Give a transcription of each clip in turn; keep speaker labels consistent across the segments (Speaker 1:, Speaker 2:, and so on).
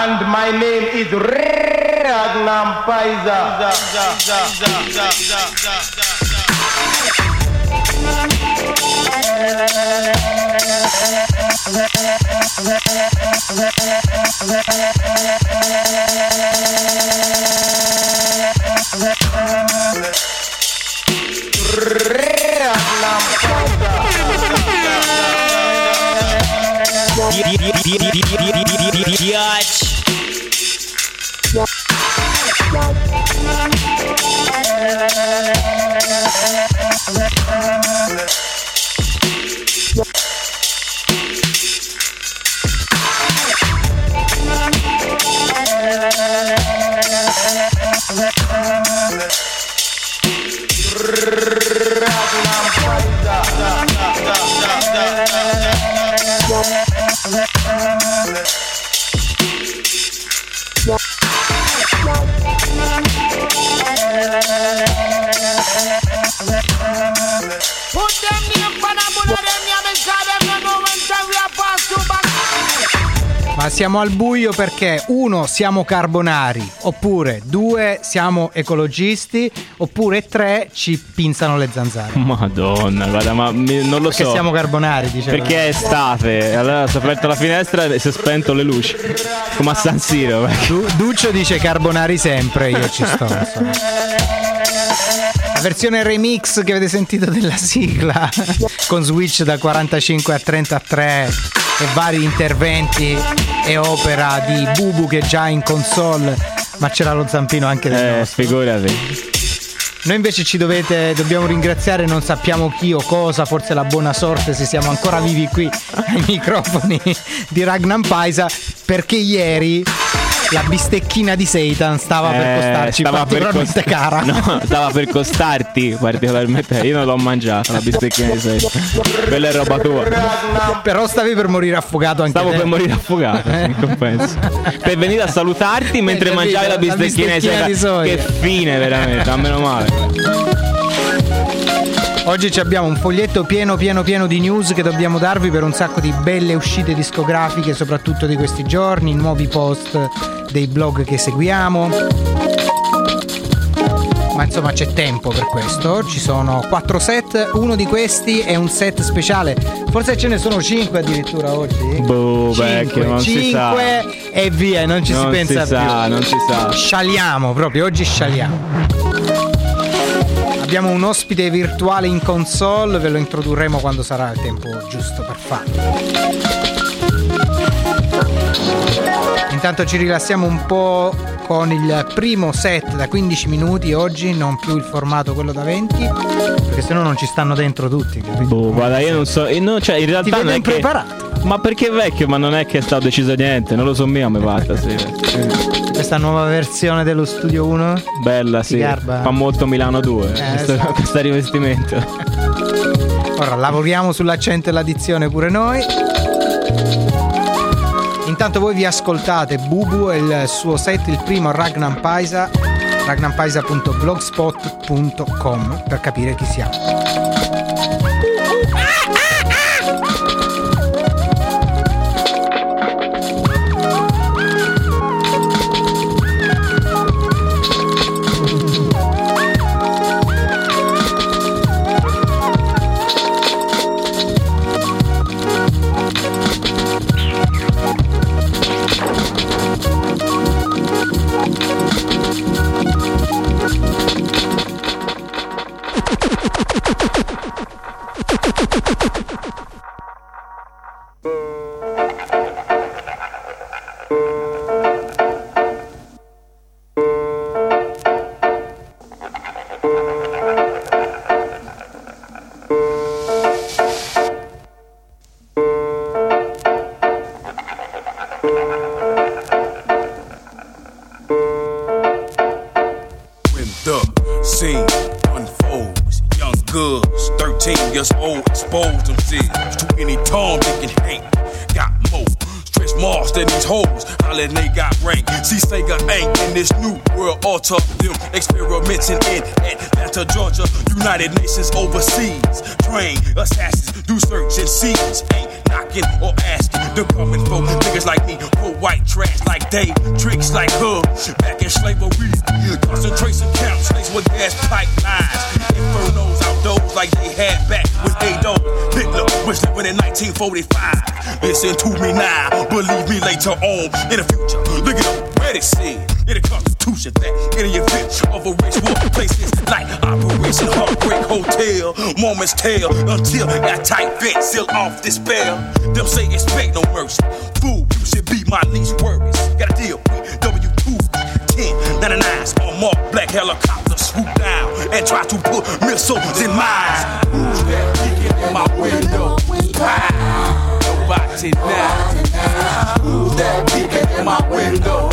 Speaker 1: And my name is Ragnar Paiza.
Speaker 2: Yeah.
Speaker 3: Put them in front of them, you know, because them not going to rap
Speaker 4: Ma siamo al buio perché uno siamo carbonari, oppure due siamo ecologisti, oppure tre ci pinzano le zanzare.
Speaker 5: Madonna, guarda, ma mi- non lo
Speaker 4: Perché
Speaker 5: so.
Speaker 4: siamo carbonari, diceva.
Speaker 5: Perché è estate, allora si è aperta la finestra e si è spento le luci. Come a San Siro. perché-
Speaker 4: Du- Duccio dice carbonari sempre, io ci sto. La versione remix che avete sentito della sigla con switch da 45 a 33 e vari interventi e opera di Bubu che è già in console, ma c'era lo zampino anche del
Speaker 5: Eh,
Speaker 4: nostro.
Speaker 5: figurati.
Speaker 4: Noi invece ci dovete, dobbiamo ringraziare, non sappiamo chi o cosa, forse la buona sorte se siamo ancora vivi qui ai microfoni di Ragnar Paisa, perché ieri la bistecchina di Satan stava per
Speaker 5: Eh,
Speaker 4: costarci
Speaker 5: stava per
Speaker 4: particolarmente
Speaker 5: cost-
Speaker 4: cara.
Speaker 5: No, stava per costarti particolarmente. Io non l'ho mangiata, la bistecchina di seta. Quella è roba tua.
Speaker 4: Però stavi per morire affogato anche
Speaker 5: Stavo
Speaker 4: te.
Speaker 5: per morire affogato, in compenso. Per venire a salutarti mentre
Speaker 4: Eh.
Speaker 5: mangiavi la
Speaker 4: La
Speaker 5: bistecchina, di
Speaker 4: bistecchina di soia.
Speaker 5: Che fine, veramente, a meno male.
Speaker 4: Oggi ci abbiamo un foglietto pieno pieno pieno di news che dobbiamo darvi per un sacco di belle uscite discografiche, soprattutto di questi giorni, nuovi post dei blog che seguiamo. Ma insomma c'è tempo per questo, ci sono quattro set, uno di questi è un set speciale, forse ce ne sono cinque addirittura oggi.
Speaker 5: Boh,
Speaker 4: Cinque,
Speaker 5: vecchio, non si sa.
Speaker 4: cinque e via, non ci
Speaker 5: Non
Speaker 4: si pensa
Speaker 5: si sa,
Speaker 4: più.
Speaker 5: non si sa.
Speaker 4: Scialiamo proprio, oggi scialiamo. Abbiamo un ospite virtuale in console, ve lo introdurremo quando sarà il tempo giusto per farlo. Intanto ci rilassiamo un po' con il primo set da 15 minuti oggi, non più il formato quello da 20, perché sennò non ci stanno dentro tutti. capito?
Speaker 5: Boh, guarda, io non so. io no, cioè, in
Speaker 4: Ti
Speaker 5: realtà
Speaker 4: vedo
Speaker 5: non è che. Ma perché è vecchio? Ma non è che è stato deciso niente, non lo so mio, mi fatta, sì.
Speaker 4: Questa nuova versione dello Studio 1?
Speaker 5: Bella, sì.
Speaker 4: garba.
Speaker 5: Fa molto Milano 2,
Speaker 4: Eh,
Speaker 5: questo,
Speaker 4: esatto.
Speaker 5: questo rivestimento.
Speaker 4: Ora lavoriamo sull'accento e l'addizione pure noi. Intanto voi vi ascoltate Bubu e il suo set, il primo Ragnar Paisa, ragnarpaisa.blogspot.com per capire chi siamo.
Speaker 6: 45. Listen to me now, believe me later on in the future. Look at already seen in the Constitution that in the event of a race war, places like Operation Heartbreak Hotel. Mormons tell until that tight fit, seal off this spell. Them say expect no mercy. Fool, you should be my least worries. Got a deal with W2. 1099s on more black helicopters. swoop down and try to put missiles in. Who's that in my way? My window?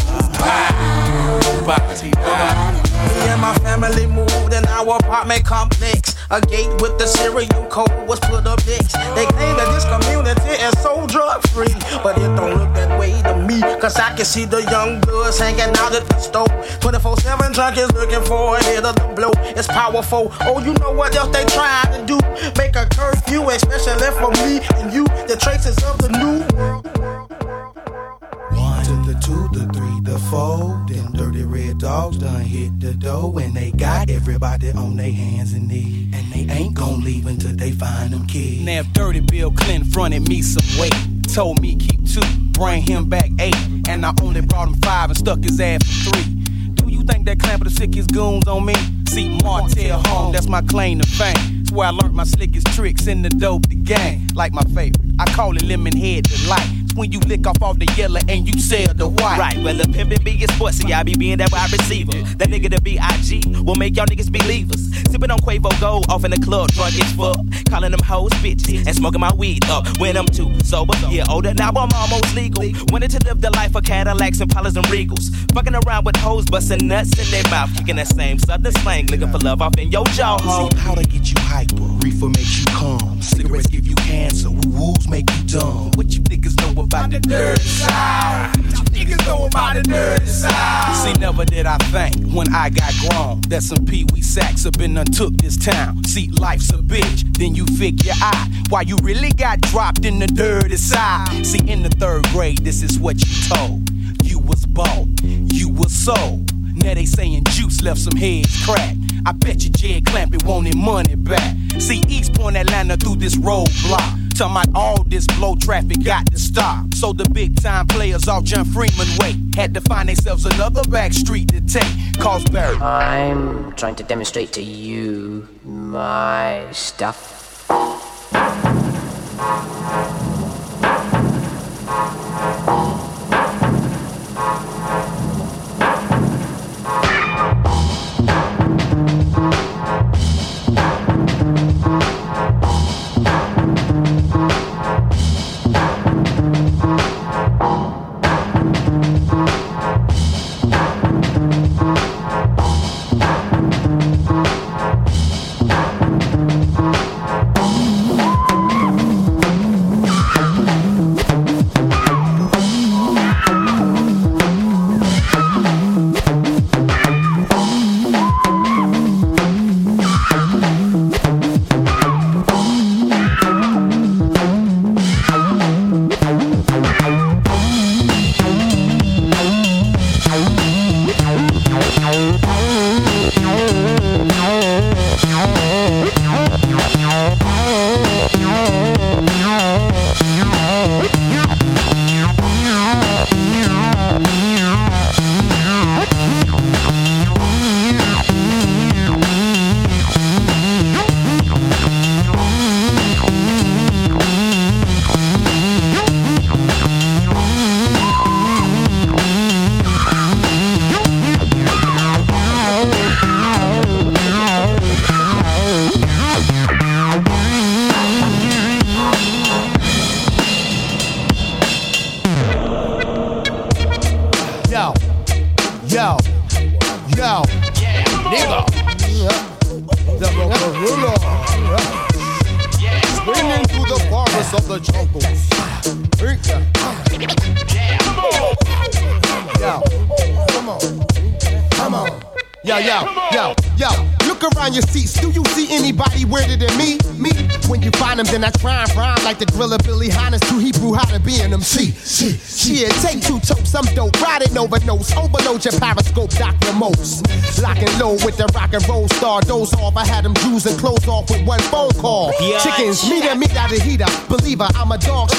Speaker 3: Me and my family moved in our apartment complex. A gate with the serial code was put up next. They claim that this community is so drug free. But it don't look that way to me. Cause I can see the young bloods hanging out at the stove. 24 7 junkies looking for a hit of the blow. It's powerful. Oh, you know what else they trying to do? Make a curfew, especially for me and you. The traces of the new world.
Speaker 2: Two, the three, the four. Them dirty red dogs done hit the door and they got everybody on their hands and knees. And they ain't gon' leave until they find them kids.
Speaker 7: Now if Dirty Bill Clinton fronted me some weight, told me keep two, bring him back eight, and I only brought him five and stuck his ass for three. Do you think that clamp of the sickest goons on me? See Martell home, that's my claim to fame. That's where I learned my slickest tricks in the dope the gang. Like my favorite, I call it lemon head delight. When you lick off all the yellow and you sell the white.
Speaker 8: Right, well, the pimpin' be a sport, see, I be being that wide receiver. That nigga the B.I.G. will make y'all niggas believers. Sippin' on Quavo Gold off in the club, drunk as fuck. Calling them hoes bitches and smoking my weed up when I'm too sober. Yeah, older, now I'm almost legal. Wanted to live the life of Cadillacs and Pollers and Regals. Fucking around with hoes, busting nuts in their mouth. Kicking that same southern slang, looking for love off in your jaw. ho.
Speaker 2: See, powder get you hyper, reefer makes you calm, cigarettes give you cancer, woo woos make you dumb.
Speaker 7: What you niggas know about the dirty side? Niggas know about the dirty side? See, never did I think when I got grown that some pee wee sacks up been untook this town. See, life's a bitch, then you figure out why you really got dropped in the dirty side. See, in the third grade, this is what you told. You was bought, you was sold. Now they saying Juice left some heads cracked. I bet you Jed Clampett wanted money back. See, East Point Atlanta through this roadblock. Talking about all this blow traffic got to stop. So the big time players John Freeman way had to find themselves another back street to take. Cause Barry.
Speaker 9: I'm trying to demonstrate to you my stuff.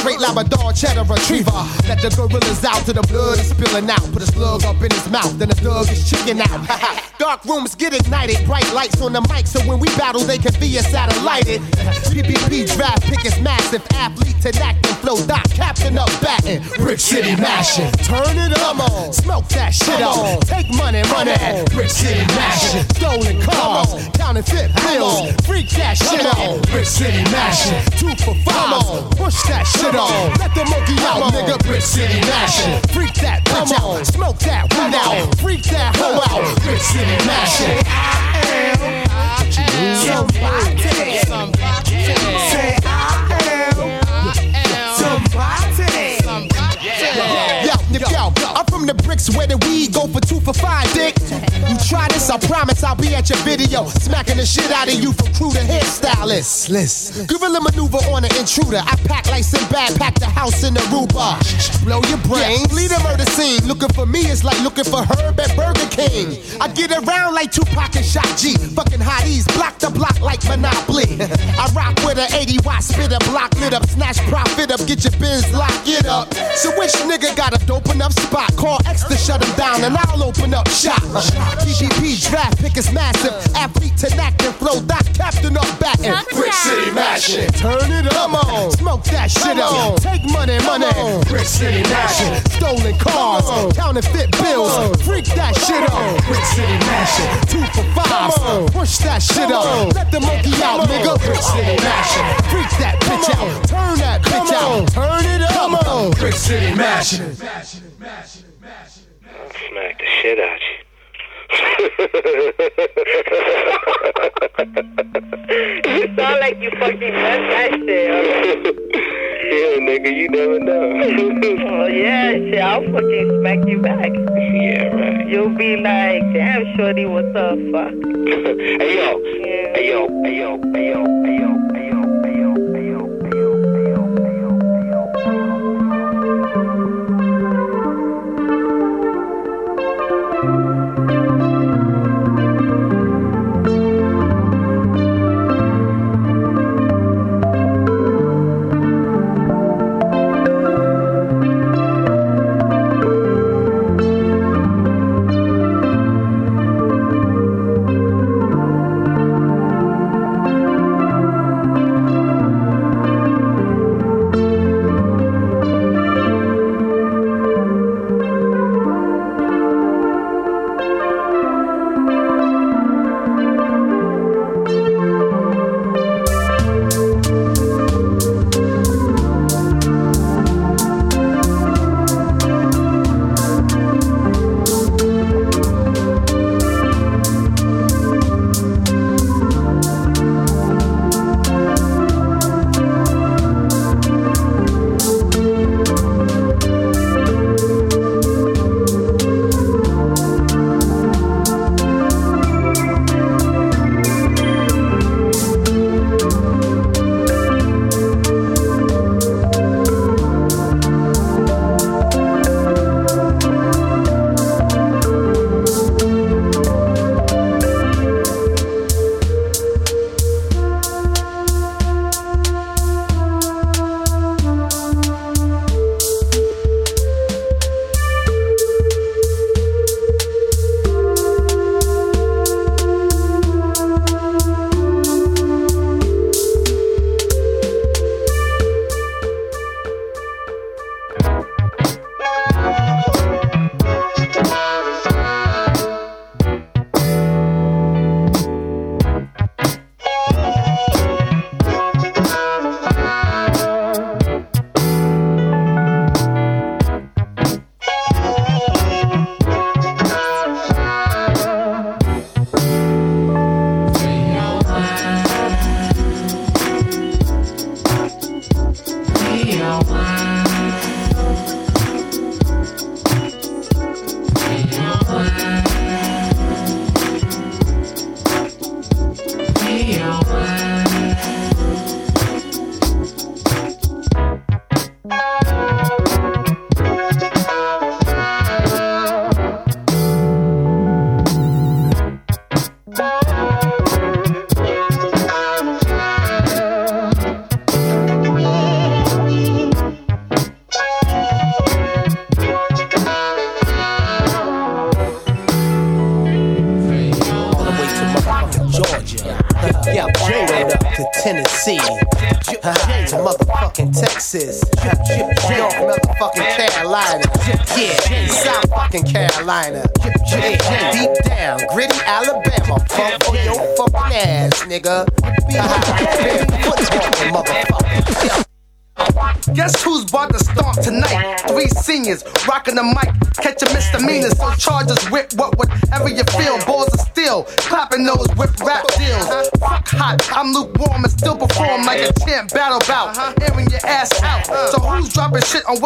Speaker 1: Straight Labrador, cheddar retriever. Let the gorillas out to the blood is spilling out. Put a slug up in his mouth, then the thug is chicken out. Dark rooms get ignited, bright lights on the mic, so when we battle, they can be a satellited. PPP draft pick is massive, athlete to acting flow, dot captain up batting, Brick City mashing. Turn it up, on, smoke that shit up. Take money, run it, Brick City mashing. Stolen cars, counterfeit bills, freak that shit up. Brick City mashing. Two for five, push that shit on. Let the monkey out, nigga. Brick City mashing. Freak that bitch out, smoke that weed out, freak that hoe out. Brick City mashing. I am somebody. Bricks where the weed go for two for five, I promise I'll be at your video, smacking the shit out of you from crew to hairstylist. Listen, gorilla maneuver on an intruder. I pack like Sinbad, pack the house in the Aruba. Blow your brains, lead a murder scene. Looking for me is like looking for Herb at Burger King. I get around like Tupac and Shot G. Fucking hotties, block the block like Monopoly. I rock with an 80 watt spitter, block lit up, snatch profit up, get your bins, lock it up. So which nigga got a dope enough spot? Call X to shut him down and I'll open up shop. PPP draft pick is massive. Athlete to knack and flow, dot captain up batting. Brick City mashing. Turn it up. Come on. Smoke that shit up. Take money, money. Brick City mashing. Stolen cars, counterfeit bills. Freak that shit up. Brick City mashing. Two for five. Push that shit up. Let the monkey out, nigga. Brick City mashing. Freak that bitch out. Turn that bitch out. Turn it up. Come on. Brick City mashing.
Speaker 10: Smack the shit out
Speaker 11: You sound like you fucking messed that shit up.
Speaker 10: yeah, nigga, you never know.
Speaker 11: oh yeah, shit, I'll fucking smack you back.
Speaker 10: yeah, right.
Speaker 11: You'll be like, damn, shorty, what the fuck?
Speaker 10: Hey yo, hey yo, hey yo, hey yo, hey yo, hey yo,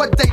Speaker 12: what they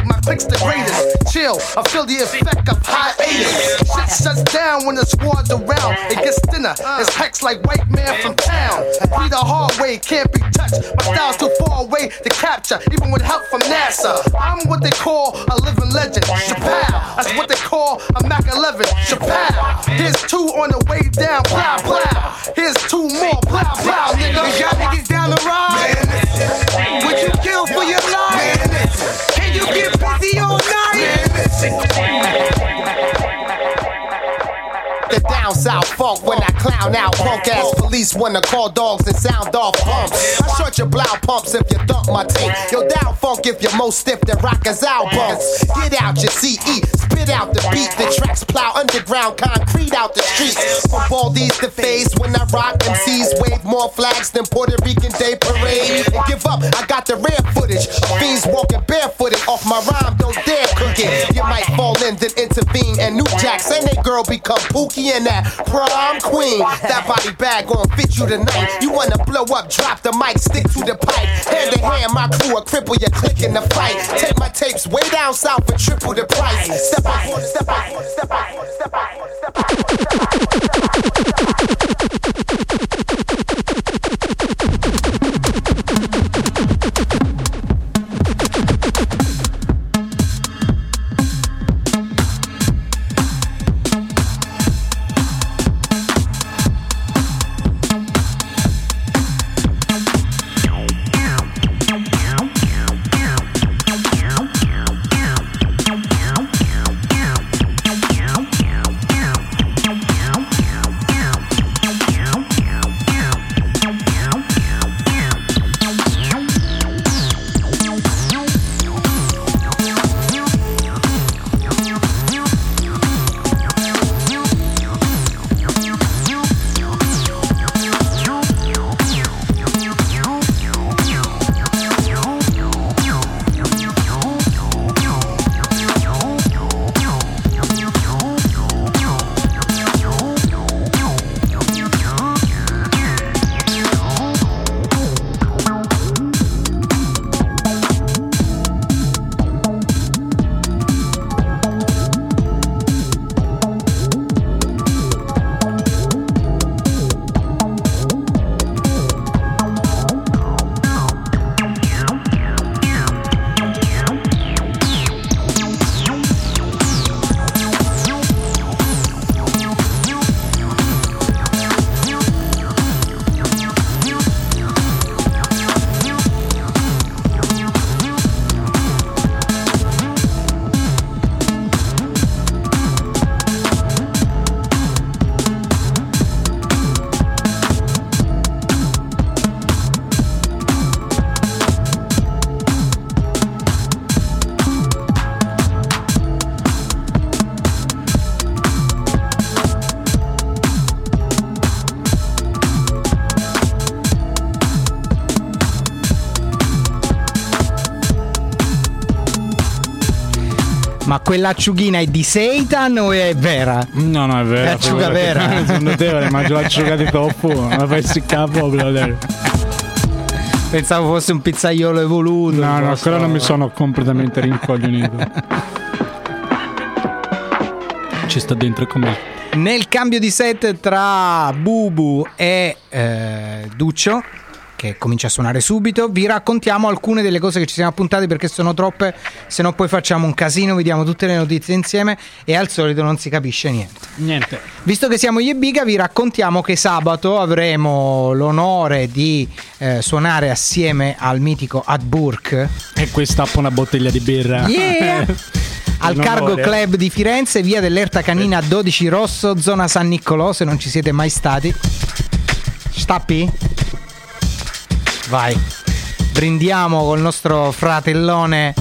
Speaker 12: Fuck when
Speaker 1: I out punk ass police wanna call dogs and sound off pumps. I short your blow pumps if you thump my tape. Yo down funk if you're most stiff than rockers albums. Get out your CE, spit out the beat. The tracks plow underground concrete out the streets. From Baldies to face when I rock MCs wave more flags than Puerto Rican Day Parade. And give up, I got the rare footage of fiends walking barefooted off my rhyme. Don't dare cook it. You might fall in, then intervene. And New Jacks and they girl become Pookie and that prom queen. That body bag gon' fit you tonight. You wanna blow up, drop the mic, stick to the pipe. Hand in hand, my crew will cripple you, click in the fight. Take my tapes way down south for triple the price. Step up, step up, step up, step up.
Speaker 4: Ma quell'acciughina è di Satan o è vera?
Speaker 5: No, no, è vera.
Speaker 4: È acciuga vera.
Speaker 5: Sono notevole, mangio l'acciuga di tofu. Ma fai siccare proprio.
Speaker 4: Pensavo fosse un pizzaiolo evoluto.
Speaker 5: No, no, ancora non mi sono completamente rincoglionito. Ci sta dentro come.
Speaker 4: Nel cambio di set tra Bubu e eh, Duccio, che comincia a suonare subito, vi raccontiamo alcune delle cose che ci siamo appuntati perché sono troppe, se no poi facciamo un casino, vediamo tutte le notizie insieme e al solito non si capisce niente.
Speaker 5: Niente.
Speaker 4: Visto che siamo io e Biga, vi raccontiamo che sabato avremo l'onore di eh, suonare assieme al mitico Adburk.
Speaker 5: E qui stappo una bottiglia di birra.
Speaker 4: Yeah! al Cargo
Speaker 5: onore.
Speaker 4: Club di Firenze, via dell'Erta Canina 12 Rosso, zona San Niccolò, se non ci siete mai stati. Stappi? Vai. Brindiamo col nostro fratellone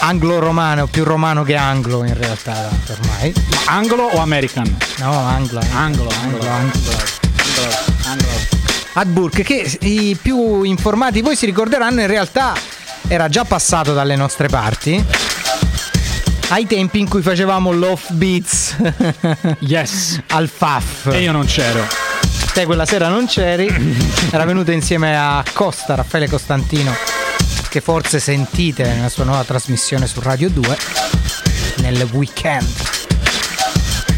Speaker 4: anglo-romano, più romano che anglo in realtà ormai.
Speaker 13: Ma anglo o American?
Speaker 4: No, anglo.
Speaker 13: Anglo, anglo, anglo.
Speaker 4: Hadburg, che i più informati voi si ricorderanno, in realtà era già passato dalle nostre parti. Ai tempi in cui facevamo l'off beats.
Speaker 13: yes.
Speaker 4: Al FAF.
Speaker 13: E io non c'ero.
Speaker 4: Te quella sera non c'eri. Era venuto insieme a Costa, Raffaele Costantino, che forse sentite nella sua nuova trasmissione su Radio 2 nel weekend.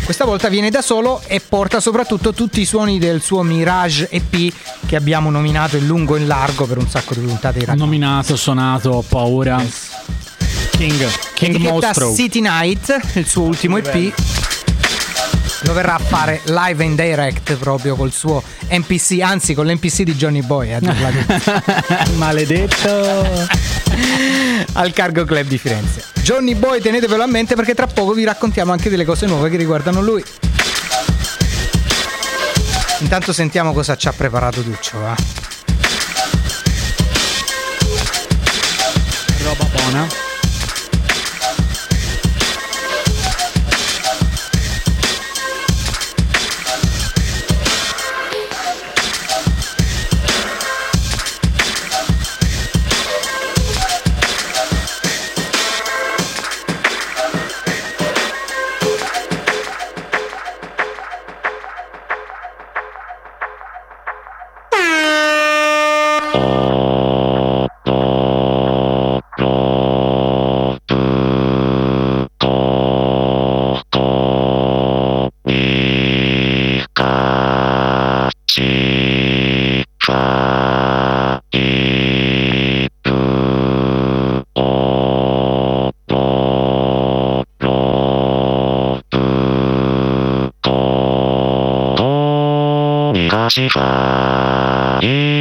Speaker 4: Questa volta viene da solo e porta soprattutto tutti i suoni del suo Mirage EP che abbiamo nominato in lungo e in largo per un sacco di puntate di radio.
Speaker 13: Nominato, suonato, paura. King, King
Speaker 4: Etichetta
Speaker 13: Mostro.
Speaker 4: City Night, il suo ultimo EP. Lo verrà a fare live in direct proprio col suo NPC, anzi con l'NPC di Johnny Boy.
Speaker 13: Maledetto.
Speaker 4: Al Cargo Club di Firenze. Johnny Boy tenetevelo a mente perché tra poco vi raccontiamo anche delle cose nuove che riguardano lui. Intanto sentiamo cosa ci ha preparato Duccio, va.
Speaker 13: Roba buona.
Speaker 14: ちは、ー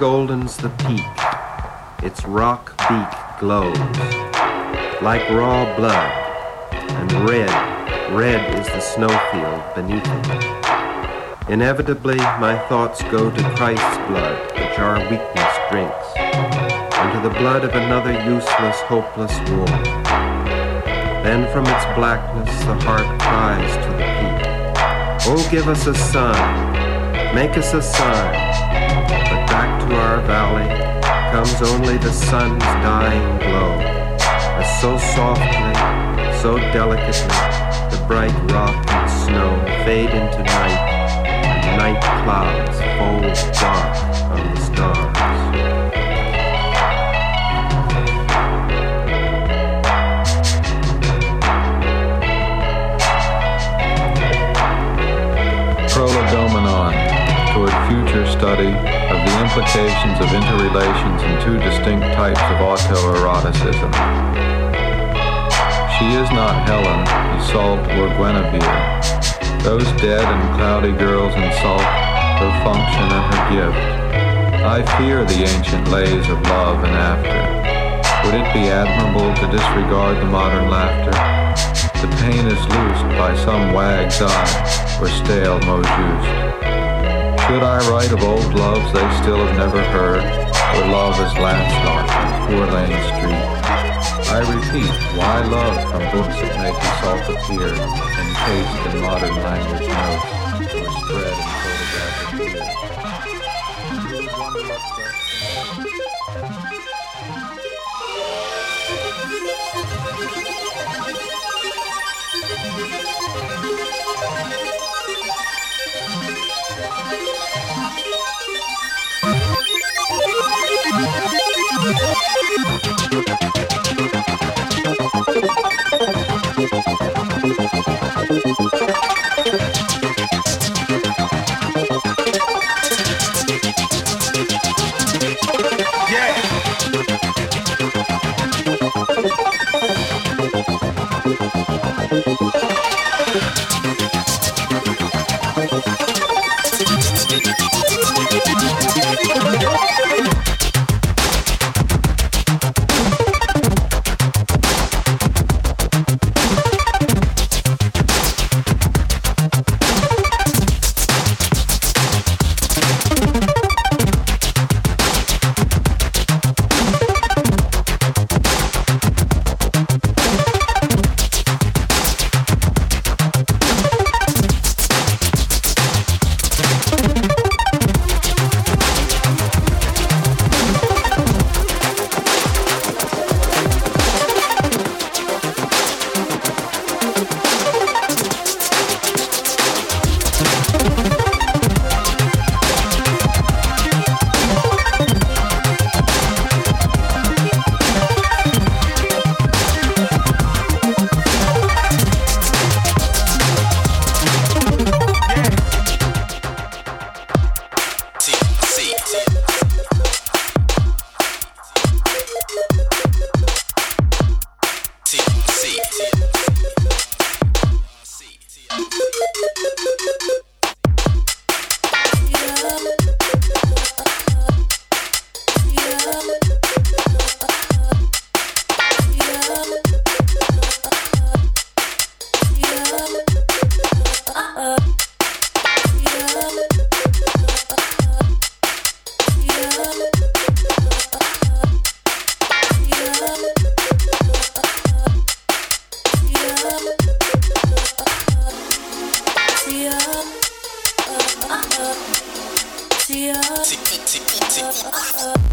Speaker 14: goldens the peak, its rock beak glows like raw blood, and red, red is the snowfield beneath it. Inevitably, my thoughts go to Christ's blood, which our weakness drinks, and to the blood of another useless, hopeless war. Then from its blackness the heart cries to the peak, Oh, give us a sign, make us a sign. Back to our valley comes only the sun's dying glow, as so softly, so delicately, the bright rock and snow fade into night, and night clouds fold dark on the stars.
Speaker 15: Prolegomena toward future study of implications of interrelations in two distinct types of autoeroticism. She is not Helen, Iseult, or Guinevere. Those dead and cloudy girls insult her function and her gift. I fear the ancient lays of love and after. Would it be admirable to disregard the modern laughter? The pain is loosed by some wag's eye or stale mot juste. Should I write of old loves they still have never heard, or love as Lancelot on Poor Lane Street? I repeat, why love from books that make Iseult appear, encased in modern language notes,
Speaker 16: City.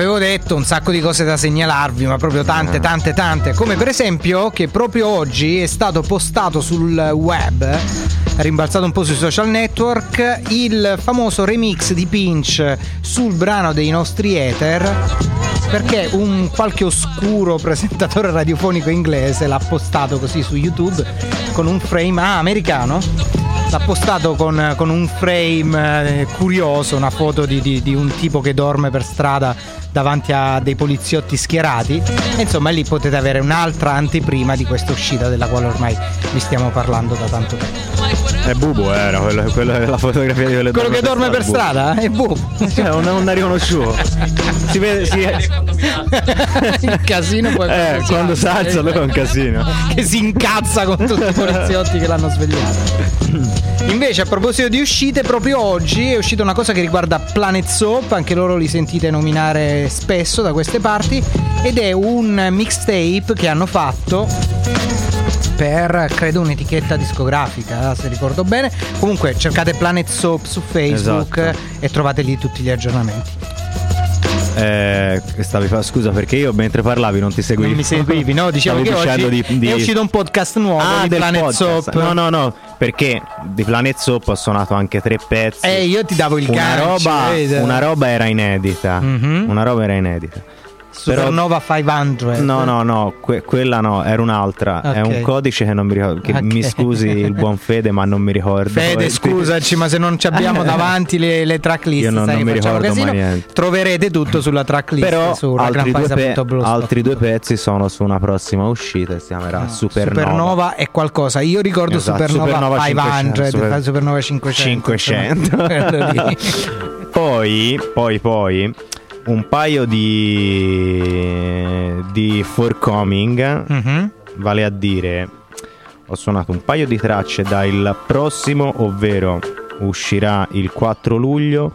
Speaker 4: Ve l'avevo detto, un sacco di cose da segnalarvi, ma proprio tante, tante, tante. Come per esempio che proprio oggi è stato postato sul web, rimbalzato un po' sui social network, il famoso remix di Pinch sul brano dei nostri Ether. Perché un qualche oscuro presentatore radiofonico inglese l'ha postato così su YouTube con un frame ah, americano L'ha postato con, con un frame eh, curioso, una foto di, di- di un tipo che dorme per strada davanti a dei poliziotti schierati. E insomma, lì potete avere un'altra anteprima di questa uscita della quale ormai vi stiamo parlando da tanto tempo.
Speaker 17: È Bubo era quello, quello la fotografia di quelle
Speaker 4: Quello che dorme per strada è Bubo.
Speaker 17: Cioè, non, non è riconosciuto. Si vede, si
Speaker 4: Il casino poi
Speaker 17: Eh, quando si alza lui è un casino.
Speaker 4: che si incazza con tutti i poliziotti che l'hanno svegliato. Invece, a proposito di uscite, proprio oggi è uscita una cosa che riguarda Planet Soap, anche loro li sentite nominare spesso da queste parti, ed è un mixtape che hanno fatto per credo un'etichetta discografica, se ricordo bene. Comunque cercate Planet Soap su Facebook
Speaker 17: Esatto.
Speaker 4: e trovate lì tutti gli aggiornamenti.
Speaker 17: Eh, stavi scusa perché io mentre parlavi non ti seguivo.
Speaker 4: Non mi seguivi, no? Dicevo
Speaker 17: Stavi
Speaker 4: che oggi
Speaker 17: di- di-
Speaker 4: è uscito un podcast nuovo
Speaker 17: Ah,
Speaker 4: di Planet
Speaker 17: podcast.
Speaker 4: Soap.
Speaker 17: No, no, no, perché di Planet Soap ho suonato anche tre pezzi.
Speaker 4: Eh, io ti davo il
Speaker 17: una
Speaker 4: gancio,
Speaker 17: roba, una roba era inedita.
Speaker 4: Mhm.
Speaker 17: Una roba era inedita.
Speaker 4: Supernova 500.
Speaker 17: No, no, no, que- quella no, era un'altra. È
Speaker 4: Ok.
Speaker 17: un codice che non mi ricordo. Che
Speaker 4: Ok.
Speaker 17: mi scusi il buon Fede, ma non mi ricordo.
Speaker 4: Fede, scusaci, ma se non ci abbiamo davanti le, le tracklist,
Speaker 17: Io non-
Speaker 4: sai
Speaker 17: non mi ricordo
Speaker 4: casino.
Speaker 17: niente.
Speaker 4: Troverete tutto sulla tracklist
Speaker 17: Però
Speaker 4: su
Speaker 17: altri due, pe- altri due pezzi sono su una prossima uscita si chiamerà Supernova.
Speaker 4: Supernova è qualcosa. Io ricordo
Speaker 17: Esatto,
Speaker 4: Supernova,
Speaker 17: Supernova
Speaker 4: 500,
Speaker 17: 500, Super-
Speaker 4: Supernova 500.
Speaker 17: 500.
Speaker 4: insomma, quello lì.
Speaker 17: poi, poi, poi, un paio di, di forthcoming,
Speaker 4: Mhm.
Speaker 17: vale a dire, ho suonato un paio di tracce dal prossimo, ovvero uscirà il 4 luglio,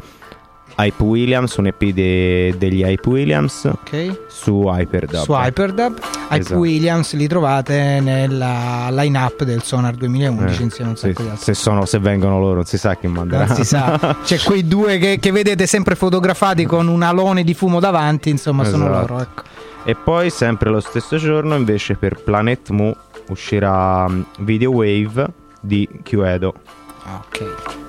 Speaker 17: Hype Williams, un EP de- degli Hype Williams
Speaker 4: Ok.
Speaker 17: su Hyperdub.
Speaker 4: Su Hyperdub, Hype
Speaker 17: Esatto.
Speaker 4: Williams li trovate nella line-up del Sonar 2011
Speaker 17: Eh,
Speaker 4: insieme a un
Speaker 17: sì,
Speaker 4: sacco di altri.
Speaker 17: se, sono, se vengono loro, non si sa chi manderà.
Speaker 4: Non si sa, c'è quei due che, che vedete sempre fotografati con un alone di fumo davanti, insomma, sono
Speaker 17: Esatto.
Speaker 4: loro. Ecco.
Speaker 17: E poi, sempre lo stesso giorno, invece, per Planet Mu uscirà mm, Video Wave di Quedo.
Speaker 4: Ok.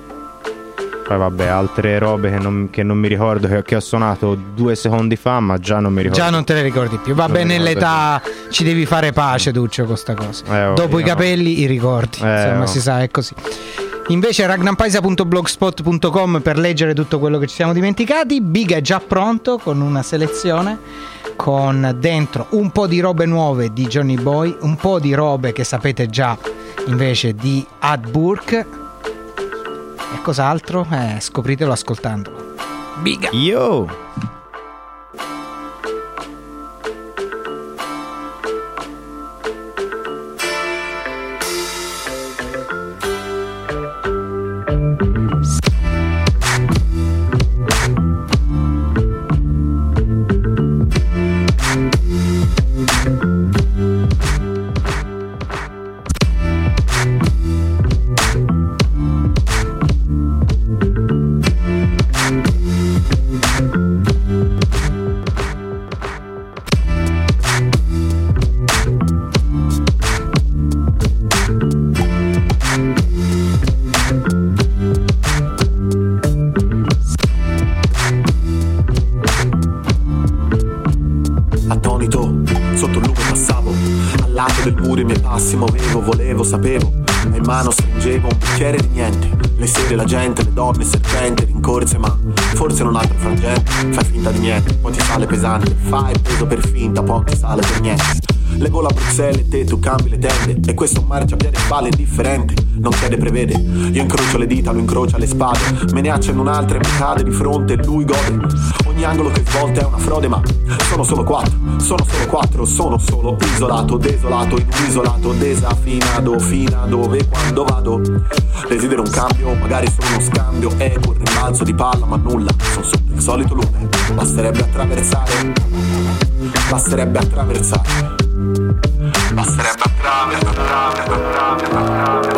Speaker 17: Poi, vabbè, altre robe che non, che non mi ricordo, che, che ho suonato due secondi fa, ma già non mi ricordo.
Speaker 4: Già non te le ricordi più. Vabbè, nell'età ci devi fare pace, Duccio, con sta cosa.
Speaker 17: Eh, oh,
Speaker 4: Dopo i
Speaker 17: no.
Speaker 4: capelli, i ricordi.
Speaker 17: Eh,
Speaker 4: Insomma,
Speaker 17: oh.
Speaker 4: si sa, è così. Invece ragnampaisa.blogspot.com per leggere tutto quello che ci siamo dimenticati. Biga è già pronto con una selezione con dentro un po' di robe nuove di Johnny Boy, un po' di robe che sapete già invece di Ad Burke. E cos'altro? Eh, scopritelo ascoltandolo. Biga.
Speaker 17: Yo!
Speaker 18: Volevo, sapevo. E in mano stringevo un bicchiere di niente. Le sere, la gente, le donne, serpente, rincorse, ma forse in un altro frangente. Fai finta di niente, poi ti sale pesante. Fai peso per finta, poi ti sale per niente. Leggo la Bruxelles e te, tu cambi le tende. E questo un marciapiede spalle indifferente. Non chiede, prevede. Io incrocio le dita, lui incrocia le spade. Me ne accendo un'altra e mi cade di fronte lui gode. Ogni angolo che svolta è una frode, ma sono solo quattro. Sono solo quattro, sono solo isolato, desolato, un isolato, desafinato, fino a dove quando vado. Desidero un cambio, magari solo uno scambio. Equo, il rimbalzo di palla, ma nulla. Sono sotto il solito lume. Basterebbe attraversare. Basterebbe attraversare. Basterebbe
Speaker 19: Così.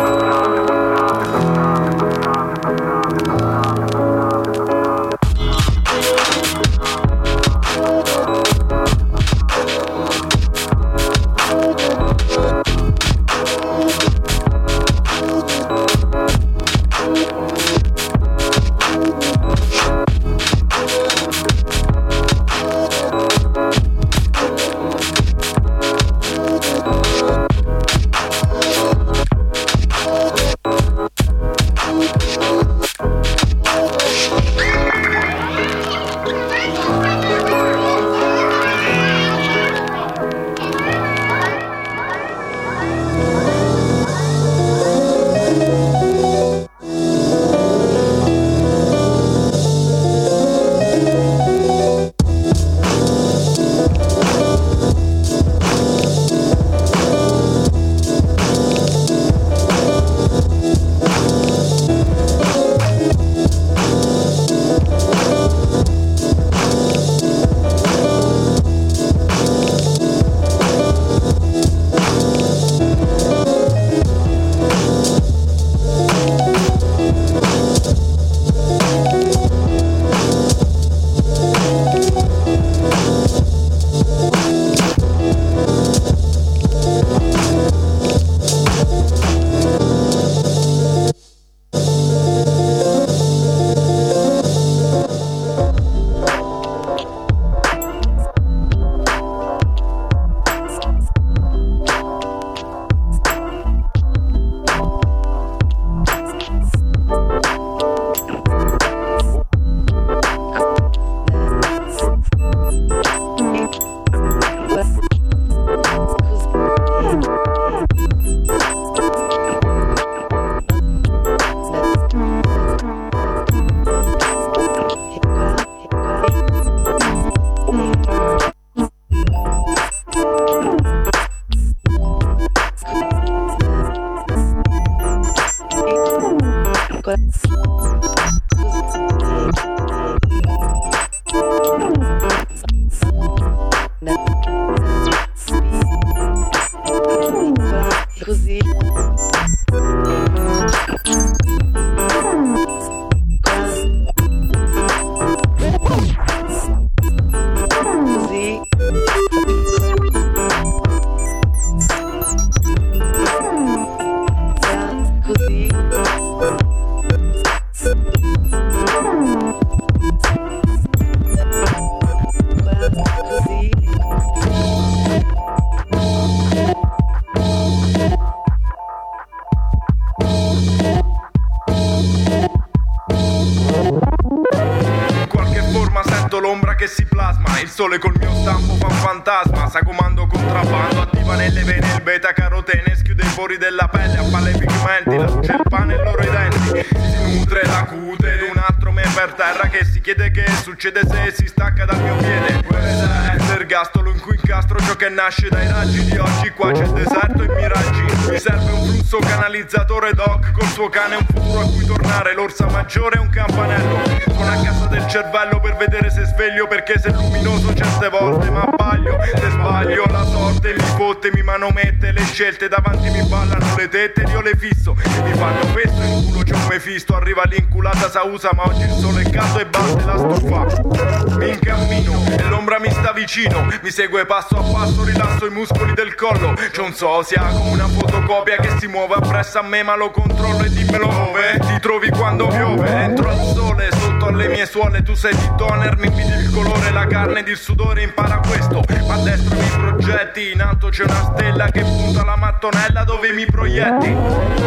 Speaker 20: Nasce dai raggi di oggi Qua c'è deserto e miraggi Mi serve un flusso canalizzatore doc Col suo cane un futuro a cui tornare. L'orsa maggiore è un campanello Sono a casa del cervello per vedere se sveglio Perché se luminoso certe volte ma sbaglio Se sbaglio la sorte mi fotte, mi manomette Le scelte davanti mi ballano le tette Io le fisso e mi fanno pesto in culo mefisto Arriva l'inculata sausa ma oggi il sole è caldo e batte la stufa. Mi incammino e l'ombra mi sta vicino Mi segue passo a passo, rilasso i muscoli del collo. C'è un sosia come una fotocopia che si muove appresso a me Ma lo controllo e dimmelo dove Ti trovi quando piove. Dentro al sole, sotto alle mie suole Tu sei di toner, mi invidi il colore, la carne ed il sudore Impara questo, ma a destra i progetti In alto c'è una stella che punta la mattonella dove mi proietti.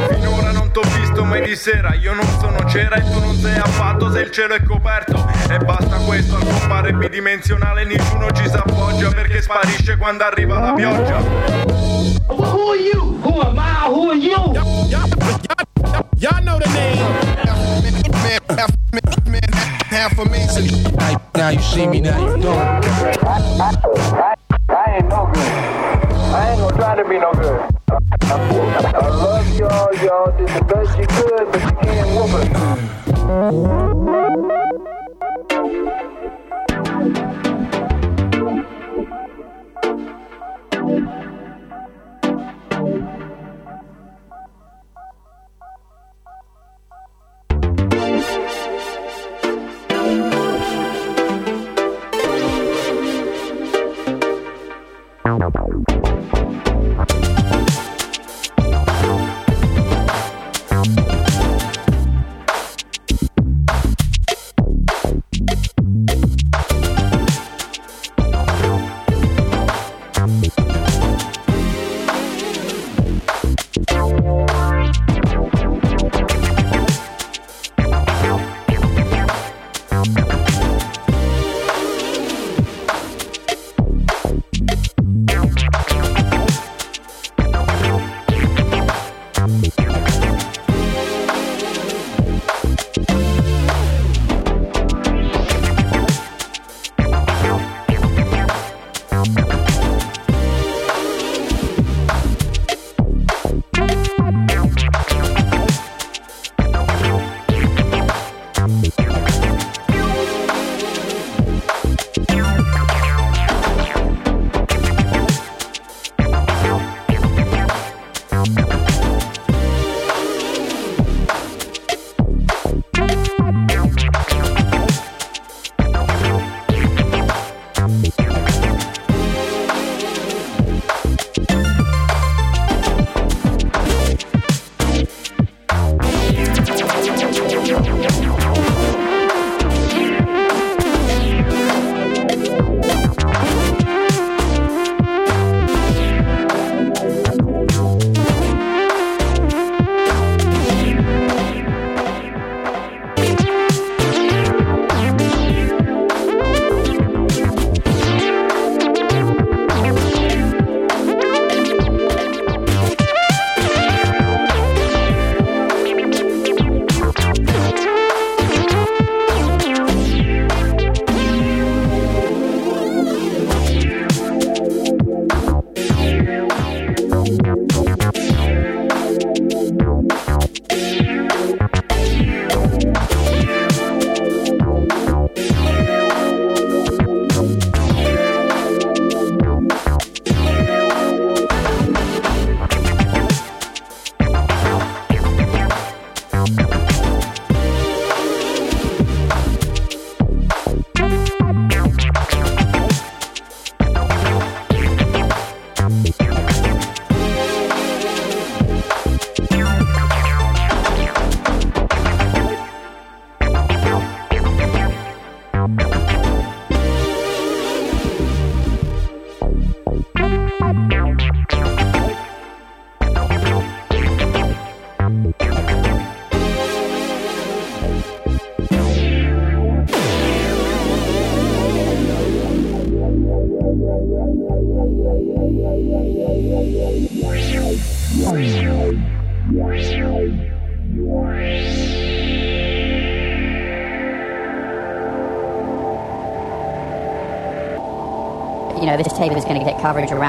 Speaker 20: Finora non t'ho visto mai di sera Io non sono cera e tu non sei affatto se il cielo è coperto E basta questo, al compare bidimensionale Nessuno ci s'appoggia perché sparisce quando arriva la pioggia
Speaker 10: Who are you? Who am I? Who are you?
Speaker 1: Y'all know the name. Affirmation.
Speaker 2: Now you see me, now you don't.
Speaker 10: I y'all. Did the best you could, but you can't whoop it.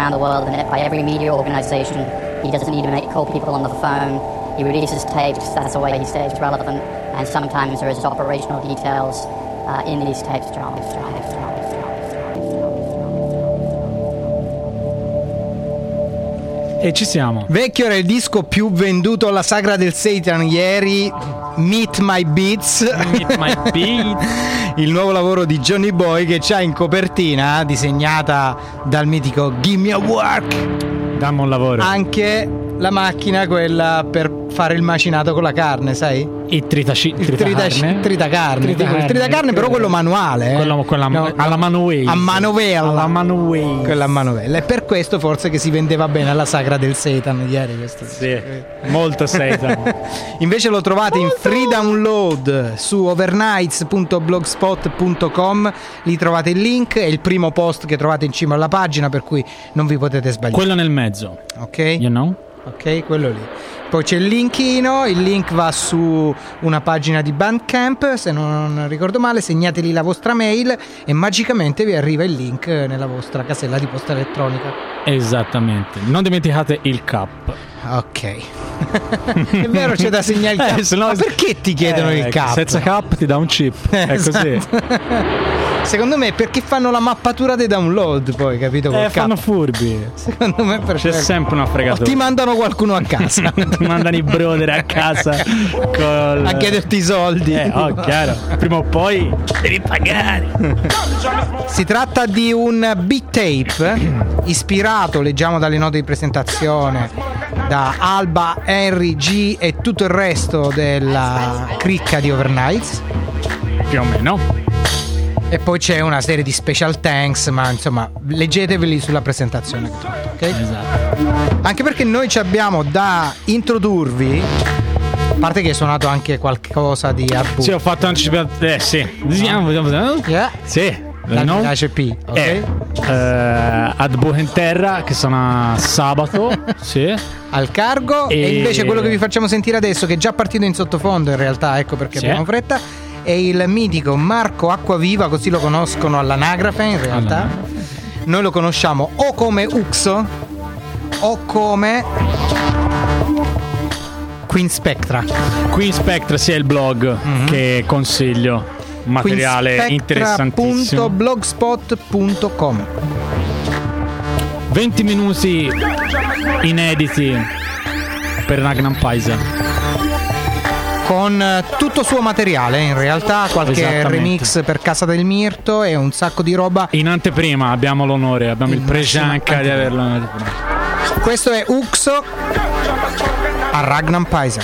Speaker 21: Around the world and by every media organization. He doesn't need to make call people on the phone. He releases tapes. That's the way he stays relevant. And sometimes there is operational details uh, in these tapes. Dramas, dramas, dramas,
Speaker 13: E ci siamo.
Speaker 4: Vecchio era il disco più venduto alla sagra del Satan ieri. Meet My Beats.
Speaker 13: Meet My Beats.
Speaker 4: Il nuovo lavoro di Johnny Boy che c'ha in copertina, disegnata dal mitico Gimme a Work.
Speaker 13: Dammi un lavoro.
Speaker 4: Anche la macchina quella per fare il macinato con la carne, sai?
Speaker 13: Il tritaci,
Speaker 4: Il tritacarne. Tritacarne, il tritacarne, però quello manuale. eh.
Speaker 13: Quello- quella-
Speaker 4: No,
Speaker 13: alla manovella.
Speaker 4: A manovella.
Speaker 13: Alla manovella.
Speaker 4: Quella a manovella. E per questo forse che si vendeva bene alla sagra del Satan ieri. Questo.
Speaker 13: Sì, molto Satan.
Speaker 4: Invece lo trovate in free download su overnights.blogspot.com. Lì trovate il link, è il primo post che trovate in cima alla pagina, per cui non vi potete sbagliare.
Speaker 13: Quello nel mezzo.
Speaker 4: Ok?
Speaker 13: You know?
Speaker 4: Ok, quello lì. Poi c'è il linkino, il link va su una pagina di Bandcamp, se non ricordo male, segnateli la vostra mail e magicamente vi arriva il link nella vostra casella di posta elettronica.
Speaker 13: Esattamente. Non dimenticate il cap.
Speaker 4: Ok. È vero, c'è da segnare il cap.
Speaker 13: Eh, no-
Speaker 4: Ma perché ti chiedono
Speaker 13: Eh,
Speaker 4: il cap?
Speaker 13: Senza cap ti dà un chip. È così.
Speaker 4: Secondo me perché fanno la mappatura dei download poi, capito? Col
Speaker 13: Eh, fanno furbi.
Speaker 4: Secondo me per
Speaker 13: C'è
Speaker 4: quello.
Speaker 13: sempre una
Speaker 4: O
Speaker 13: fregatura.
Speaker 4: ti mandano qualcuno a casa.
Speaker 13: ti mandano i brother a casa col...
Speaker 4: a chiederti i soldi.
Speaker 13: Eh, oh, chiaro. Prima o poi devi pagare.
Speaker 4: Si tratta di un beat tape ispirato, leggiamo dalle note di presentazione, da Alba, Henry G e tutto il resto della cricca di Overnights.
Speaker 13: Più o meno.
Speaker 4: E poi c'è una serie di special thanks, ma insomma, leggeteveli sulla presentazione ok?
Speaker 13: Esatto.
Speaker 4: Anche perché noi ci abbiamo da introdurvi, a parte che hai suonato anche qualcosa di Arbu.
Speaker 13: Sì, ho fatto anticipato. Eh, sì.
Speaker 4: Yeah.
Speaker 13: Sì. No?
Speaker 4: Mirace P, ok?
Speaker 13: Eh, eh, ad Buhenterra che sono sabato. sì.
Speaker 4: al cargo e...
Speaker 13: E-
Speaker 4: invece quello che vi facciamo sentire adesso che è già partito in sottofondo in realtà ecco perché
Speaker 13: Sì.
Speaker 4: abbiamo fretta è il mitico Marco Acquaviva così lo conoscono all'anagrafe in realtà noi lo conosciamo o come Uxo o come Queen Spectra
Speaker 13: Qui in Spectra sia il blog che consiglio. Materiale interessantissimo.
Speaker 4: blogspot.com
Speaker 13: 20 minuti inediti per Ragnar Paisa.
Speaker 4: Con eh, tutto suo materiale in realtà qualche remix per Casa del Mirto e un sacco di roba
Speaker 13: In anteprima abbiamo l'onore, abbiamo il
Speaker 4: In
Speaker 13: pregianca di averlo in anteprima.
Speaker 4: Questo è Uxo a Ragnar Paisa.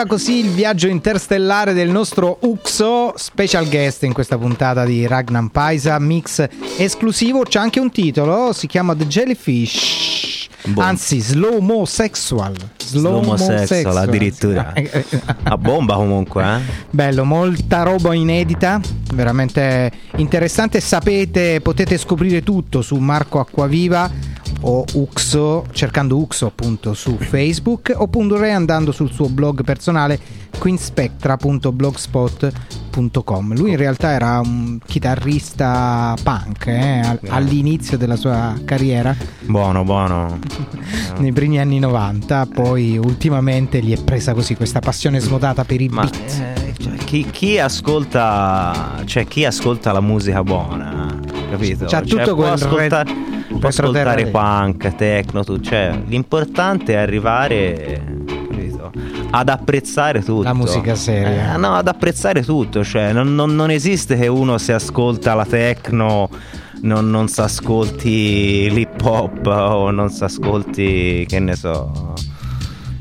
Speaker 4: Finiva così il viaggio interstellare del nostro Uxo, special guest in questa puntata di Ragnar Paisa, mix esclusivo. C'è anche un titolo, si chiama The Jellyfish.
Speaker 17: Boh.
Speaker 4: Anzi, slow mo sexual. Slow mo sexual.
Speaker 17: addirittura. A bomba comunque, eh?
Speaker 4: Bello, molta roba inedita, veramente interessante. Sapete, potete scoprire tutto su Marco Acquaviva o Uxo, cercando Uxo appunto su Facebook, oppure andando sul suo blog personale queenspectra.blogspot.com. Lui in realtà era un chitarrista punk eh, al- all'inizio della sua carriera
Speaker 17: Buono, buono.
Speaker 4: nei primi anni 90, poi ultimamente gli è presa così questa passione smodata per i
Speaker 17: Ma
Speaker 4: beat.
Speaker 17: eh, cioè, chi, chi ascolta, cioè chi ascolta la musica buona, capito?
Speaker 4: C'ha
Speaker 17: Cioè,
Speaker 4: tutto
Speaker 17: può
Speaker 4: quel
Speaker 17: ascoltare,
Speaker 4: re-
Speaker 17: può ascoltare
Speaker 4: retroterra
Speaker 17: punk, techno, tu, cioè l'importante è arrivare, capito? Ad apprezzare tutto.
Speaker 4: La musica seria.
Speaker 17: Eh, no, ad apprezzare tutto, cioè non, non- non esiste che uno se ascolta la techno non, non si ascolti l'hip hop o non si ascolti, che ne so,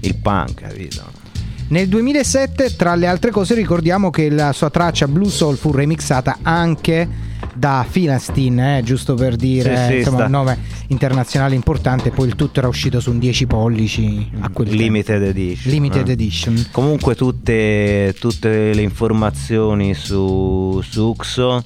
Speaker 17: il punk, capito?
Speaker 4: Nel 2007, tra le altre cose, ricordiamo che la sua traccia Blue Soul fu remixata anche da Filastin, eh, giusto per dire,
Speaker 17: Sì, sì,
Speaker 4: insomma,
Speaker 17: sta-
Speaker 4: un nome internazionale importante. Poi il tutto era uscito su un 10 pollici a quel tempo.
Speaker 17: Limited Edition.
Speaker 4: Limited
Speaker 17: eh.
Speaker 4: Edition.
Speaker 17: Comunque tutte, tutte le informazioni su, su Uxo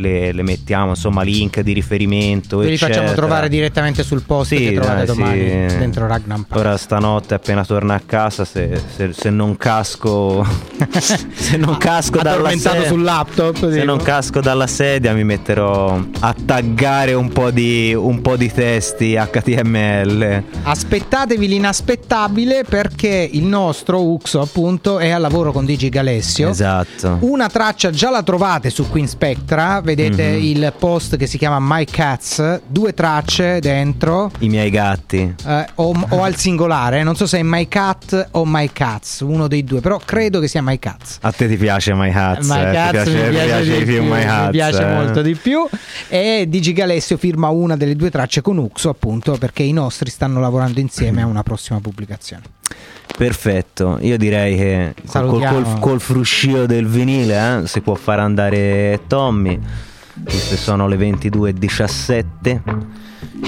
Speaker 17: le, le mettiamo, insomma, link di riferimento.
Speaker 4: Ve li
Speaker 17: eccetera.
Speaker 4: facciamo trovare direttamente sul post
Speaker 17: Sì,
Speaker 4: che trovate
Speaker 17: dai,
Speaker 4: domani
Speaker 17: sì.
Speaker 4: dentro Ragnar
Speaker 17: Ora stanotte appena torno a casa se, se- se non casco se non casco dalla sedia
Speaker 4: sul laptop.
Speaker 17: se
Speaker 4: dico.
Speaker 17: non casco dalla sedia mi metterò a taggare un po' di, un po' di testi HTML
Speaker 4: Aspettatevi l'inaspettabile perché il nostro Uxo appunto è al lavoro con Digi Galessio.
Speaker 17: esatto
Speaker 4: Una traccia già la trovate su Queen Spectra, vedete
Speaker 17: Mhm.
Speaker 4: il post che si chiama My Cats, due tracce dentro.
Speaker 17: i miei gatti
Speaker 4: eh, o, o al singolare, non so se è My Cat o My Cats, uno dei due, però credo che sia My Cats.
Speaker 17: a te ti piace My Hats
Speaker 4: My
Speaker 17: eh?
Speaker 4: Cats
Speaker 17: piace,
Speaker 4: mi
Speaker 17: ti
Speaker 4: piace, di più,
Speaker 17: My
Speaker 4: mi
Speaker 17: Hats,
Speaker 4: piace
Speaker 17: eh?
Speaker 4: molto di più e Digi Galessio firma una delle due tracce con Uxo appunto perché i nostri stanno lavorando insieme a una prossima pubblicazione.
Speaker 17: Perfetto, io direi che col, col- col fruscio del vinile eh, si può far andare Tommy. Queste sono le 22.17,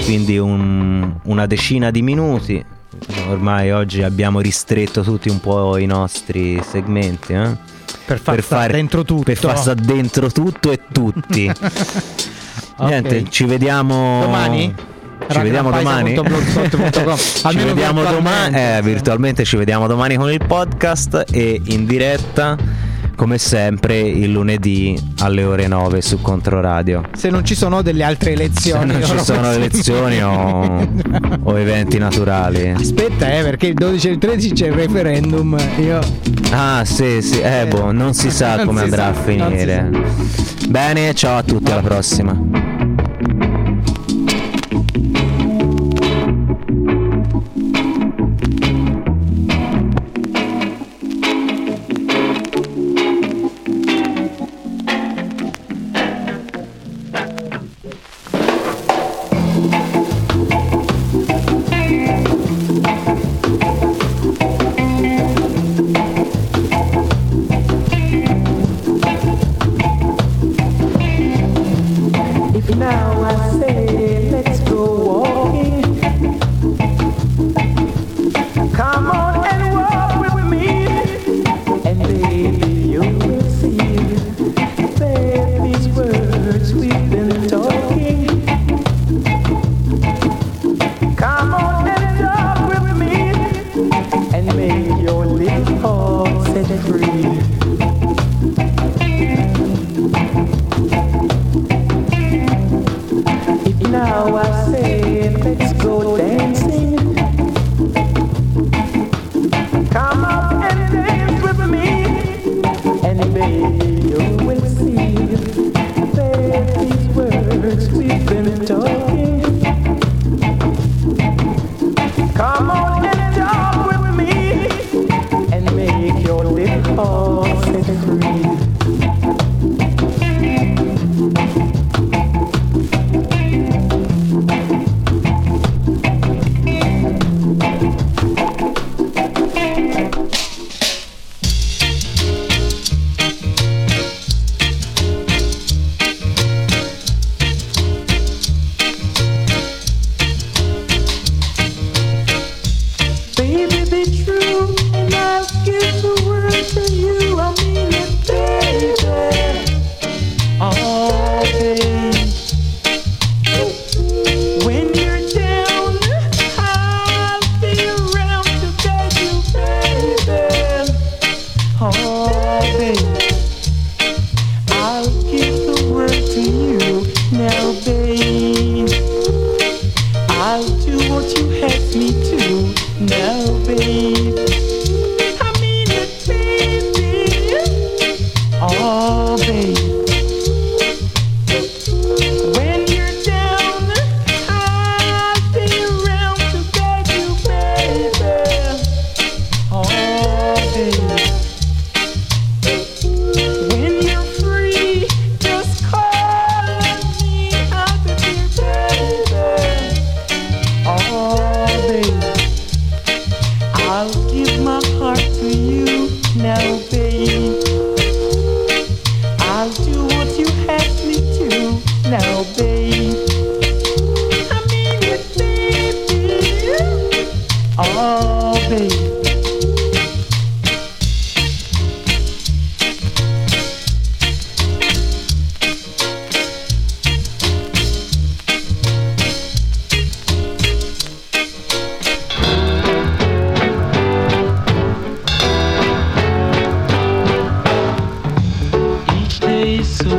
Speaker 17: quindi un- una decina di minuti. Ormai oggi abbiamo ristretto tutti un po' i nostri segmenti. eh,
Speaker 4: Per far
Speaker 17: fare-
Speaker 4: dentro tutto.
Speaker 17: Per far sta dentro tutto e tutti. Niente,
Speaker 4: Ok.
Speaker 17: ci vediamo
Speaker 4: Domani?
Speaker 17: Ci vediamo domani. Ci vediamo domani. Eh, virtualmente ci vediamo domani con il podcast e in diretta, come sempre, il lunedì alle ore 9 su Controradio.
Speaker 4: Se non ci sono delle altre
Speaker 17: Se
Speaker 4: elezioni.
Speaker 17: non ci sono elezioni o, o eventi naturali.
Speaker 4: Aspetta, eh, perché il 12 e il 13 c'è il referendum. Io
Speaker 17: Ah, sì, sì, eh, boh, non si sa come andrà
Speaker 4: sa,
Speaker 17: a finire. Bene, ciao a tutti, alla prossima.
Speaker 22: 归宿